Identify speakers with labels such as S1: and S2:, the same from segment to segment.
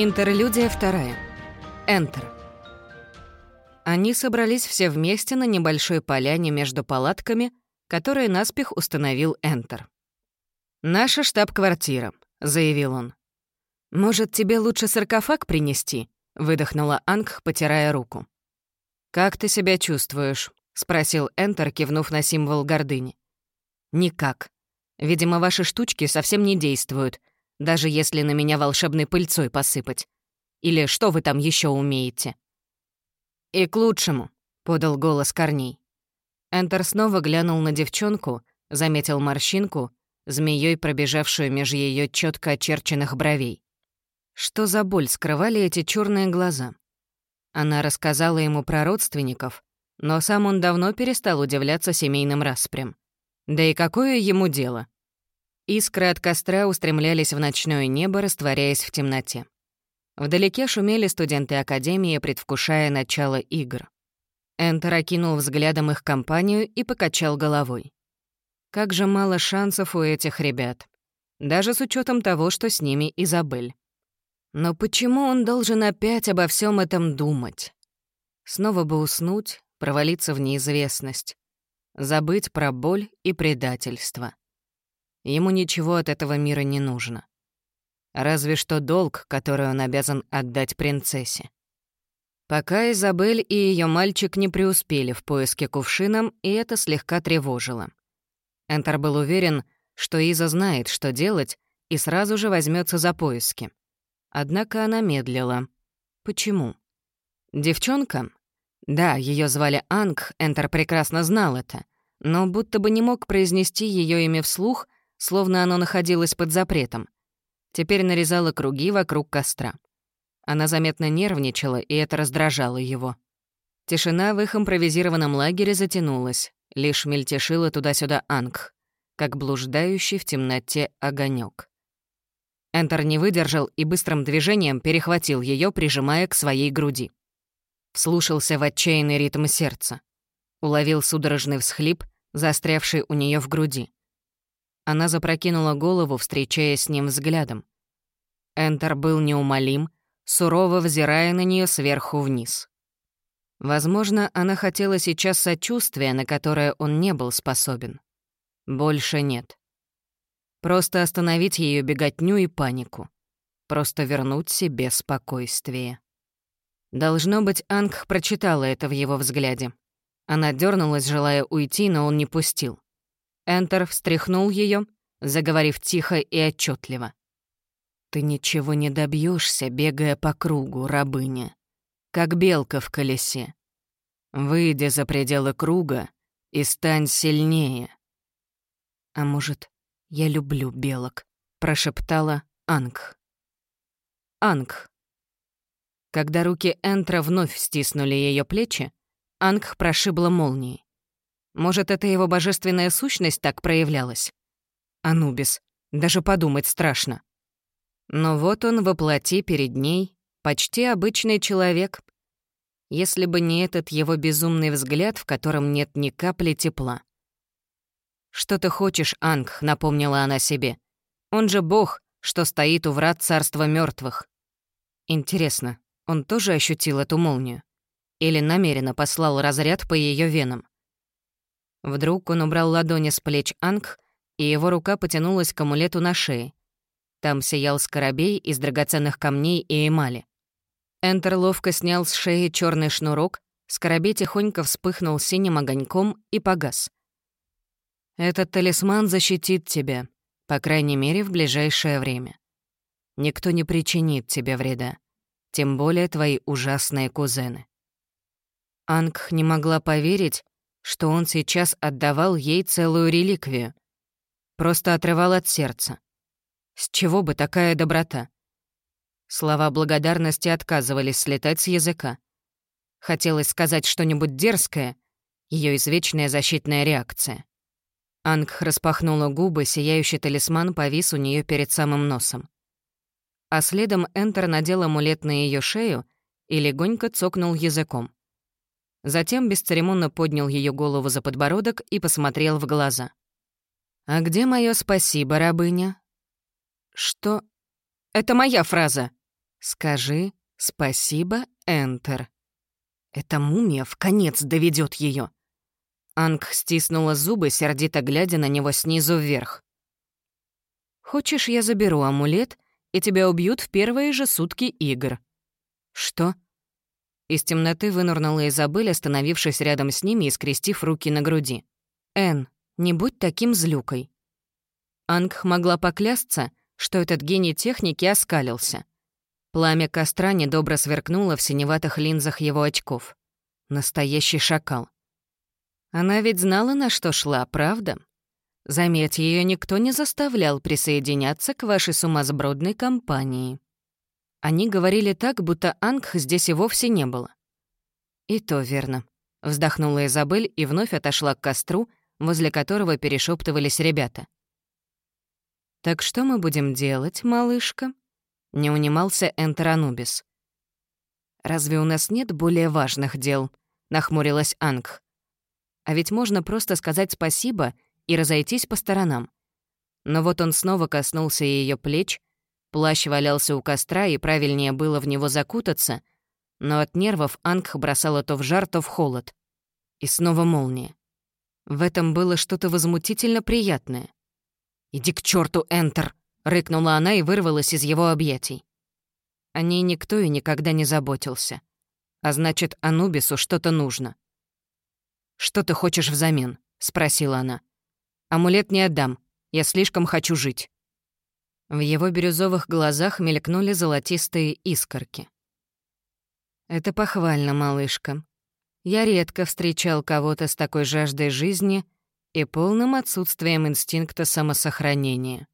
S1: Интерлюдия вторая. Энтер. Они собрались все вместе на небольшой поляне между палатками, которые наспех установил Энтер. «Наша штаб-квартира», — заявил он. «Может, тебе лучше саркофаг принести?» — выдохнула Анг, потирая руку. «Как ты себя чувствуешь?» — спросил Энтер, кивнув на символ гордыни. «Никак. Видимо, ваши штучки совсем не действуют, даже если на меня волшебной пыльцой посыпать. Или что вы там еще умеете?» «И к лучшему», — подал голос Корней. Энтер снова глянул на девчонку, заметил морщинку, змеей пробежавшую меж ее четко очерченных бровей. Что за боль скрывали эти черные глаза? Она рассказала ему про родственников, но сам он давно перестал удивляться семейным распрям. Да и какое ему дело? Искры от костра устремлялись в ночное небо, растворяясь в темноте. Вдалеке шумели студенты Академии, предвкушая начало игр. Энтер окинул взглядом их компанию и покачал головой. Как же мало шансов у этих ребят. Даже с учетом того, что с ними Изабель. Но почему он должен опять обо всем этом думать? Снова бы уснуть, провалиться в неизвестность. Забыть про боль и предательство. Ему ничего от этого мира не нужно. Разве что долг, который он обязан отдать принцессе. Пока Изабель и ее мальчик не преуспели в поиске кувшином, и это слегка тревожило. Энтер был уверен, что Иза знает, что делать, и сразу же возьмется за поиски. Однако она медлила. Почему? Девчонка? Да, ее звали Анг, Энтер прекрасно знал это, но будто бы не мог произнести ее имя вслух, словно оно находилось под запретом. Теперь нарезала круги вокруг костра. Она заметно нервничала, и это раздражало его. Тишина в их импровизированном лагере затянулась, лишь мельтешила туда-сюда Анг, как блуждающий в темноте огонек. Энтер не выдержал и быстрым движением перехватил ее, прижимая к своей груди. Вслушался в отчаянный ритм сердца. Уловил судорожный всхлип, застрявший у нее в груди. Она запрокинула голову, встречаясь с ним взглядом. Энтер был неумолим, сурово взирая на нее сверху вниз. Возможно, она хотела сейчас сочувствия, на которое он не был способен. Больше нет. Просто остановить ее беготню и панику. Просто вернуть себе спокойствие. Должно быть, Анг прочитала это в его взгляде. Она дернулась, желая уйти, но он не пустил. Энтер встряхнул ее, заговорив тихо и отчетливо. «Ты ничего не добьешься, бегая по кругу, рабыня, как белка в колесе. Выйди за пределы круга и стань сильнее». «А может, я люблю белок?» — прошептала Анг. Анг. Когда руки Энтра вновь стиснули ее плечи, Анг прошибла молнией. Может, это его божественная сущность так проявлялась? Анубис. Даже подумать страшно. Но вот он воплоти перед ней, почти обычный человек. Если бы не этот его безумный взгляд, в котором нет ни капли тепла. «Что ты хочешь, Анг?» — напомнила она себе. «Он же бог, что стоит у врат царства мертвых. Интересно, он тоже ощутил эту молнию? Или намеренно послал разряд по ее венам? Вдруг он убрал ладони с плеч Анг, и его рука потянулась к амулету на шее. Там сиял скоробей из драгоценных камней и эмали. Энтер ловко снял с шеи черный шнурок, скоробей тихонько вспыхнул синим огоньком и погас. «Этот талисман защитит тебя, по крайней мере, в ближайшее время. Никто не причинит тебе вреда, тем более твои ужасные кузены». Анг не могла поверить, что он сейчас отдавал ей целую реликвию. Просто отрывал от сердца. С чего бы такая доброта? Слова благодарности отказывались слетать с языка. Хотелось сказать что-нибудь дерзкое, ее извечная защитная реакция. Анг распахнула губы, сияющий талисман повис у нее перед самым носом. А следом Энтер надел амулет на ее шею и легонько цокнул языком. Затем бесцеремонно поднял ее голову за подбородок и посмотрел в глаза. «А где мое спасибо, рабыня?» «Что?» «Это моя фраза!» Скажи «Спасибо, Энтер». Эта мумия в конец доведет ее. Анг стиснула зубы, сердито глядя на него снизу вверх. «Хочешь, я заберу амулет, и тебя убьют в первые же сутки игр?» «Что?» Из темноты вынурнула Изабель, остановившись рядом с ними и скрестив руки на груди. «Эн, не будь таким злюкой». Анг могла поклясться, что этот гений техники оскалился. Пламя костра недобро сверкнуло в синеватых линзах его очков. Настоящий шакал. Она ведь знала, на что шла, правда? Заметь, ее никто не заставлял присоединяться к вашей сумасбродной компании. Они говорили так, будто Анг здесь и вовсе не было. И то верно. Вздохнула Изабель и вновь отошла к костру, возле которого перешептывались ребята. «Так что мы будем делать, малышка?» — не унимался Энтеранубис. «Разве у нас нет более важных дел?» — нахмурилась Анг. «А ведь можно просто сказать спасибо и разойтись по сторонам». Но вот он снова коснулся ее плеч, плащ валялся у костра, и правильнее было в него закутаться, но от нервов Анг бросала то в жар, то в холод. И снова молния. В этом было что-то возмутительно приятное. «Иди к черту, Энтер!» — рыкнула она и вырвалась из его объятий. О ней никто и никогда не заботился. А значит, Анубису что-то нужно. «Что ты хочешь взамен?» — спросила она. «Амулет не отдам. Я слишком хочу жить». В его бирюзовых глазах мелькнули золотистые искорки. «Это похвально, малышка. Я редко встречал кого-то с такой жаждой жизни и полным отсутствием инстинкта самосохранения».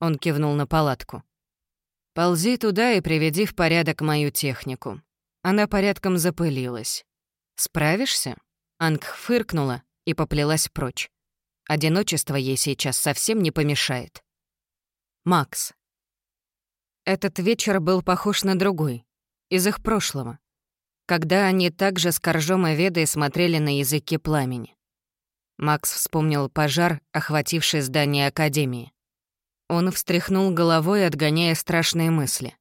S1: Он кивнул на палатку. «Ползи туда и приведи в порядок мою технику. Она порядком запылилась. Справишься?» Анг фыркнула и поплелась прочь. Одиночество ей сейчас совсем не помешает. Макс. Этот вечер был похож на другой, из их прошлого, когда они также с Коржом и Ведой смотрели на языки пламени. Макс вспомнил пожар, охвативший здание Академии. Он встряхнул головой, отгоняя страшные мысли.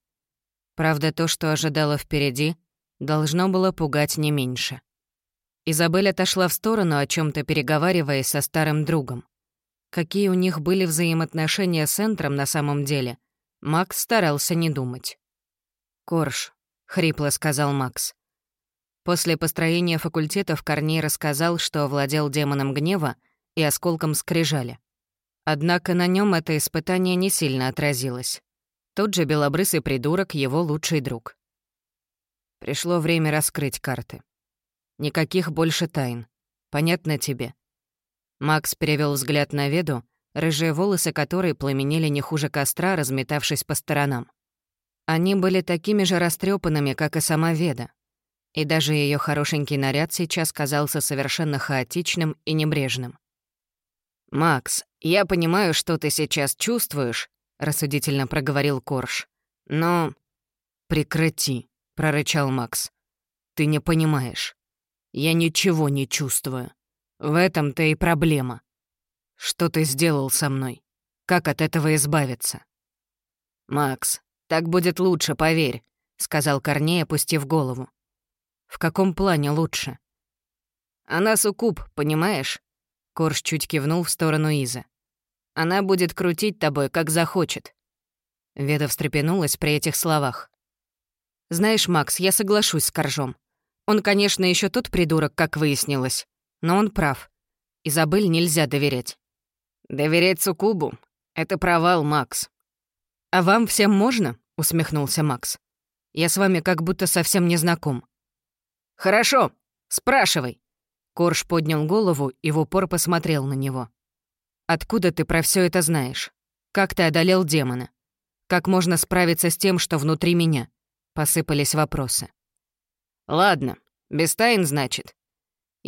S1: Правда, то, что ожидало впереди, должно было пугать не меньше. Изабель отошла в сторону, о чем то переговариваясь со старым другом. Какие у них были взаимоотношения с Энтром на самом деле, Макс старался не думать. «Корж», — хрипло сказал Макс. После построения факультетов Корней рассказал, что овладел демоном гнева и осколком скрижали. Однако на нем это испытание не сильно отразилось. Тот же белобрысый придурок — его лучший друг. Пришло время раскрыть карты. Никаких больше тайн. Понятно тебе? Макс перевел взгляд на Веду, рыжие волосы которой пламенели не хуже костра, разметавшись по сторонам. Они были такими же растрепанными, как и сама Веда. И даже ее хорошенький наряд сейчас казался совершенно хаотичным и небрежным. «Макс, я понимаю, что ты сейчас чувствуешь», — рассудительно проговорил Корж. «Но...» «Прекрати», — прорычал Макс. «Ты не понимаешь. Я ничего не чувствую. В этом-то и проблема. Что ты сделал со мной? Как от этого избавиться? Макс, так будет лучше, поверь, сказал Корней, опустив голову. В каком плане лучше? Она суккуб, понимаешь? Корж чуть кивнул в сторону Изы. Она будет крутить тобой, как захочет. Веда встрепенулась при этих словах. «Знаешь, Макс, я соглашусь с Коржом. Он, конечно, еще тот придурок, как выяснилось. Но он прав. Изабель нельзя доверять. «Доверять Сукубу — это провал, Макс». «А вам всем можно?» — усмехнулся Макс. «Я с вами как будто совсем не знаком». «Хорошо, спрашивай». Корж поднял голову и в упор посмотрел на него. «Откуда ты про все это знаешь? Как ты одолел демона? Как можно справиться с тем, что внутри меня?» Посыпались вопросы. «Ладно, без тайн, значит.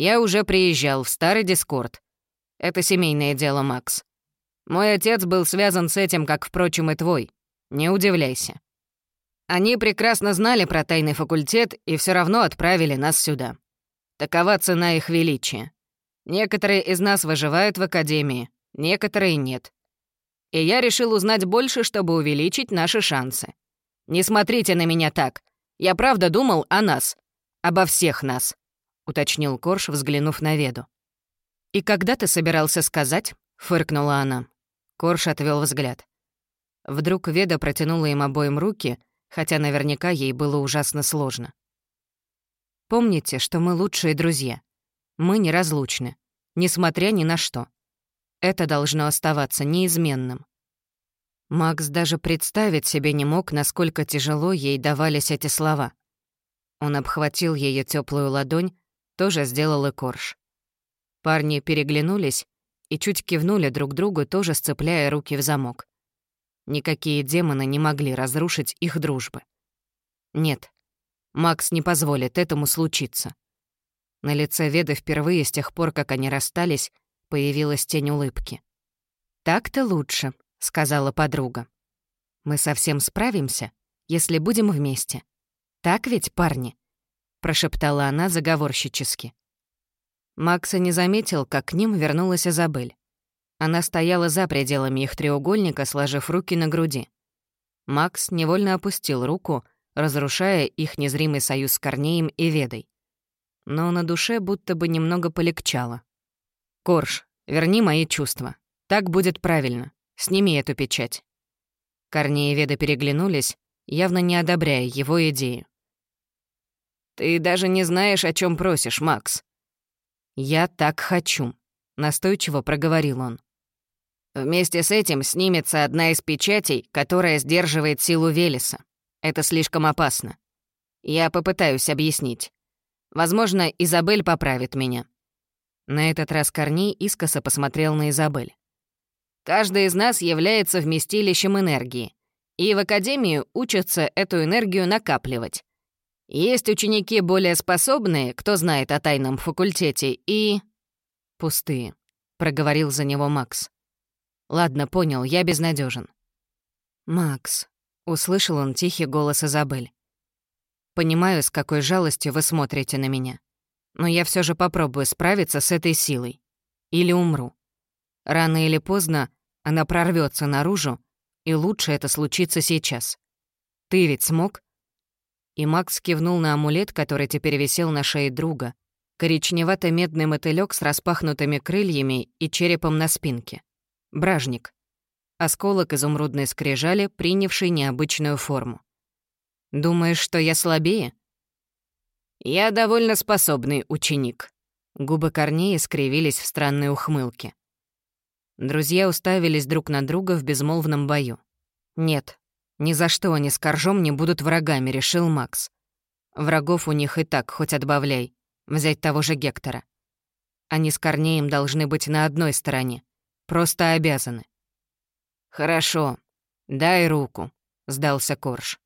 S1: Я уже приезжал в старый Дискорд. Это семейное дело, Макс. Мой отец был связан с этим, как, впрочем, и твой. Не удивляйся. Они прекрасно знали про тайный факультет и все равно отправили нас сюда. Такова цена их величия. Некоторые из нас выживают в академии, некоторые нет. И я решил узнать больше, чтобы увеличить наши шансы. «Не смотрите на меня так. Я правда думал о нас. Обо всех нас», — уточнил Корж, взглянув на Веду. «И когда ты собирался сказать?» — фыркнула она. Корж отвел взгляд. Вдруг Веда протянула им обоим руки, хотя наверняка ей было ужасно сложно. «Помните, что мы лучшие друзья. Мы неразлучны, несмотря ни на что. Это должно оставаться неизменным». Макс даже представить себе не мог, насколько тяжело ей давались эти слова. Он обхватил ее теплую ладонь, тоже сделал и корж. Парни переглянулись и чуть кивнули друг другу, тоже сцепляя руки в замок. Никакие демоны не могли разрушить их дружбы. Нет, Макс не позволит этому случиться. На лице Веды впервые с тех пор, как они расстались, появилась тень улыбки. «Так-то лучше», — сказала подруга. «Мы совсем справимся, если будем вместе. Так ведь, парни?» — прошептала она заговорщически. Макса не заметил, как к ним вернулась Изабель. Она стояла за пределами их треугольника, сложив руки на груди. Макс невольно опустил руку, разрушая их незримый союз с Корнеем и Ведой. Но на душе будто бы немного полегчало. «Корж, верни мои чувства. Так будет правильно. Сними эту печать». Корней и Веда переглянулись, явно не одобряя его идею. «Ты даже не знаешь, о чем просишь, Макс». «Я так хочу», — настойчиво проговорил он. Вместе с этим снимется одна из печатей, которая сдерживает силу Велеса. Это слишком опасно. Я попытаюсь объяснить. Возможно, Изабель поправит меня. На этот раз Корней искоса посмотрел на Изабель. Каждый из нас является вместилищем энергии, и в Академию учатся эту энергию накапливать. Есть ученики более способные, кто знает о тайном факультете, и... «Пустые», — проговорил за него Макс. Ладно, понял, я безнадежен. «Макс», — услышал он тихий голос Изабель. «Понимаю, с какой жалостью вы смотрите на меня. Но я все же попробую справиться с этой силой. Или умру. Рано или поздно она прорвется наружу, и лучше это случится сейчас. Ты ведь смог?» И Макс кивнул на амулет, который теперь висел на шее друга. Коричневато-медный мотылёк с распахнутыми крыльями и черепом на спинке. Бражник. Осколок изумрудной скрижали, принявший необычную форму. «Думаешь, что я слабее?» «Я довольно способный ученик». Губы Корнея скривились в странной ухмылке. Друзья уставились друг на друга в безмолвном бою. «Нет, ни за что они с Коржом не будут врагами», — решил Макс. «Врагов у них и так, хоть отбавляй. Взять того же Гектора. Они с Корнеем должны быть на одной стороне. Просто обязаны». «Хорошо. Дай руку», — сдался Корж.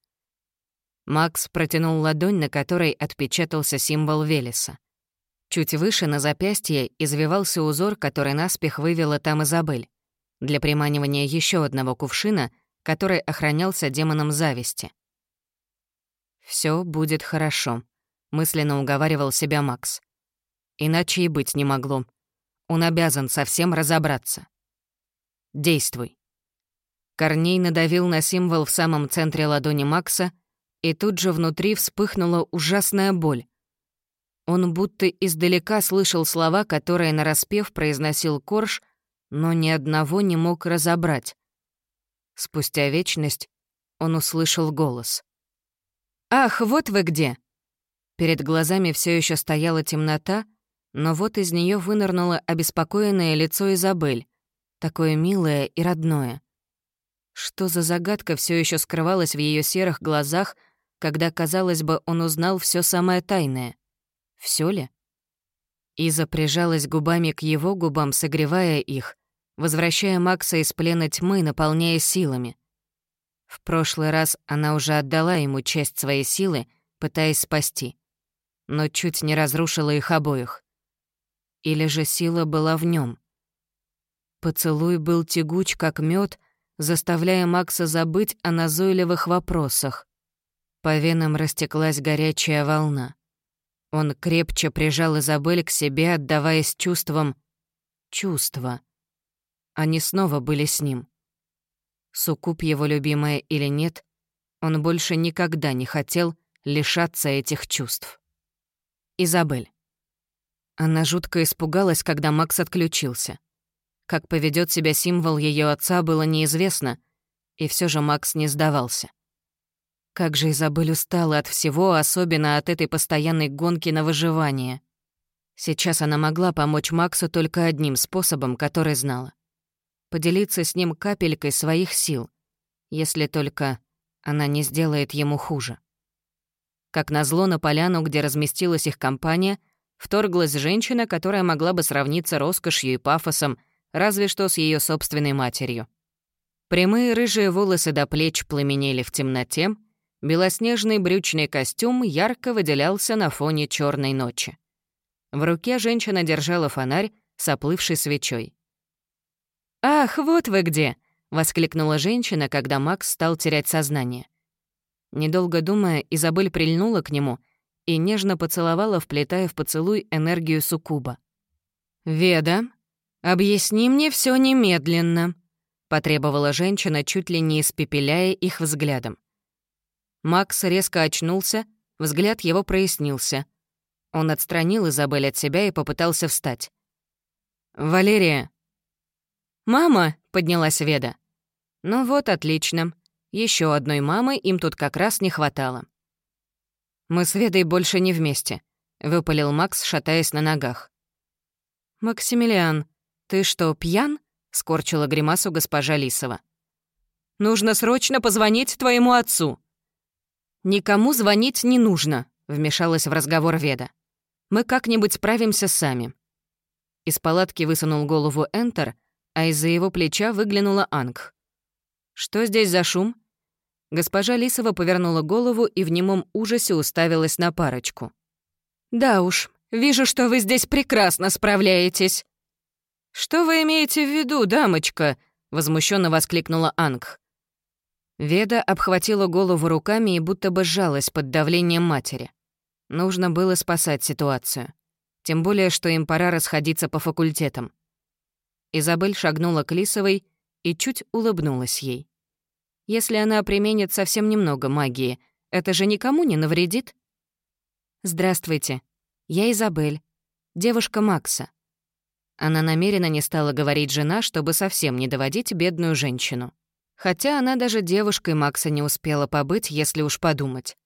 S1: Макс протянул ладонь, на которой отпечатался символ Велеса. Чуть выше на запястье извивался узор, который наспех вывела там Изабель, для приманивания еще одного кувшина, который охранялся демоном зависти. Все будет хорошо», — мысленно уговаривал себя Макс. «Иначе и быть не могло. Он обязан совсем разобраться». Действуй». Корней надавил на символ в самом центре ладони Макса, и тут же внутри вспыхнула ужасная боль. Он будто издалека слышал слова, которые нараспев произносил Корж, но ни одного не мог разобрать. Спустя вечность он услышал голос. «Ах, вот вы где!» Перед глазами все еще стояла темнота, но вот из нее вынырнуло обеспокоенное лицо Изабель такое милое и родное. Что за загадка все еще скрывалась в ее серых глазах, когда, казалось бы, он узнал все самое тайное? Все ли? Иза прижалась губами к его губам, согревая их, возвращая Макса из плена тьмы, наполняя силами. В прошлый раз она уже отдала ему часть своей силы, пытаясь спасти, но чуть не разрушила их обоих. Или же сила была в нем? Поцелуй был тягуч, как мед, заставляя Макса забыть о назойливых вопросах. По венам растеклась горячая волна. Он крепче прижал Изабель к себе, отдаваясь чувствам... Чувства. Они снова были с ним. Сукуп его любимая или нет, Он больше никогда не хотел лишаться этих чувств. Изабель. Она жутко испугалась, когда Макс отключился. Как поведет себя символ ее отца, было неизвестно, и все же Макс не сдавался. Как же Изабель устала от всего, особенно от этой постоянной гонки на выживание. Сейчас она могла помочь Максу только одним способом, который знала. Поделиться с ним капелькой своих сил, если только она не сделает ему хуже. Как назло на поляну, где разместилась их компания, вторглась женщина, которая могла бы сравниться роскошью и пафосом, разве что с ее собственной матерью. Прямые рыжие волосы до плеч пламенели в темноте, белоснежный брючный костюм ярко выделялся на фоне черной ночи. В руке женщина держала фонарь с оплывшей свечой. «Ах, вот вы где!» — воскликнула женщина, когда Макс стал терять сознание. Недолго думая, Изабель прильнула к нему и нежно поцеловала, вплетая в поцелуй энергию суккуба. «Веда, объясни мне все немедленно», — потребовала женщина, чуть ли не испепеляя их взглядом. Макс резко очнулся, взгляд его прояснился. Он отстранил Изабель от себя и попытался встать. «Валерия!» «Мама!» — поднялась Веда. «Ну вот, отлично. Еще одной мамы им тут как раз не хватало». «Мы с Ведой больше не вместе», — выпалил Макс, шатаясь на ногах. «Максимилиан, ты что, пьян?» — скорчила гримасу госпожа Лисова. «Нужно срочно позвонить твоему отцу». «Никому звонить не нужно», — вмешалась в разговор Веда. Мы как-нибудь справимся сами». Из палатки высунул голову Энтер, а из-за его плеча выглянула Анг. «Что здесь за шум?» Госпожа Лисова повернула голову и в немом ужасе уставилась на парочку. «Да уж, вижу, что вы здесь прекрасно справляетесь». «Что вы имеете в виду, дамочка?» — возмущенно воскликнула Анг. Веда обхватила голову руками и будто бы сжалась под давлением матери. Нужно было спасать ситуацию. Тем более, что им пора расходиться по факультетам. Изабель шагнула к Лисовой и чуть улыбнулась ей. Если она применит совсем немного магии, это же никому не навредит? «Здравствуйте. Я Изабель, девушка Макса». Она намеренно не стала говорить жена, чтобы совсем не доводить бедную женщину. Хотя она даже девушкой Макса не успела побыть, если уж подумать.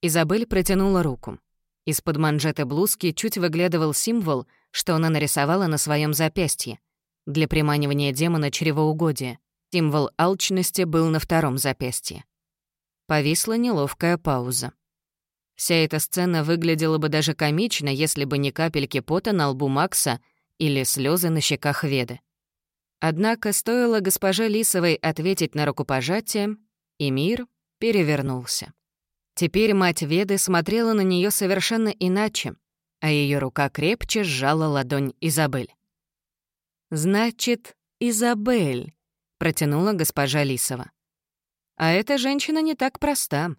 S1: Изабель протянула руку. Из-под манжеты блузки чуть выглядывал символ, что она нарисовала на своем запястье. Для приманивания демона чревоугодия. Символ алчности был на втором запястье. Повисла неловкая пауза. Вся эта сцена выглядела бы даже комично, если бы не капельки пота на лбу Макса или слезы на щеках Веды. Однако стоило госпоже Лисовой ответить на рукопожатие, и мир перевернулся. Теперь мать Веды смотрела на нее совершенно иначе, а ее рука крепче сжала ладонь Изабель. «Значит, Изабель», — протянула госпожа Лисова. «А эта женщина не так проста».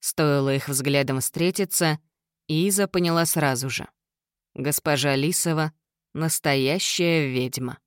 S1: Стоило их взглядом встретиться, Иза поняла сразу же. Госпожа Лисова — настоящая ведьма.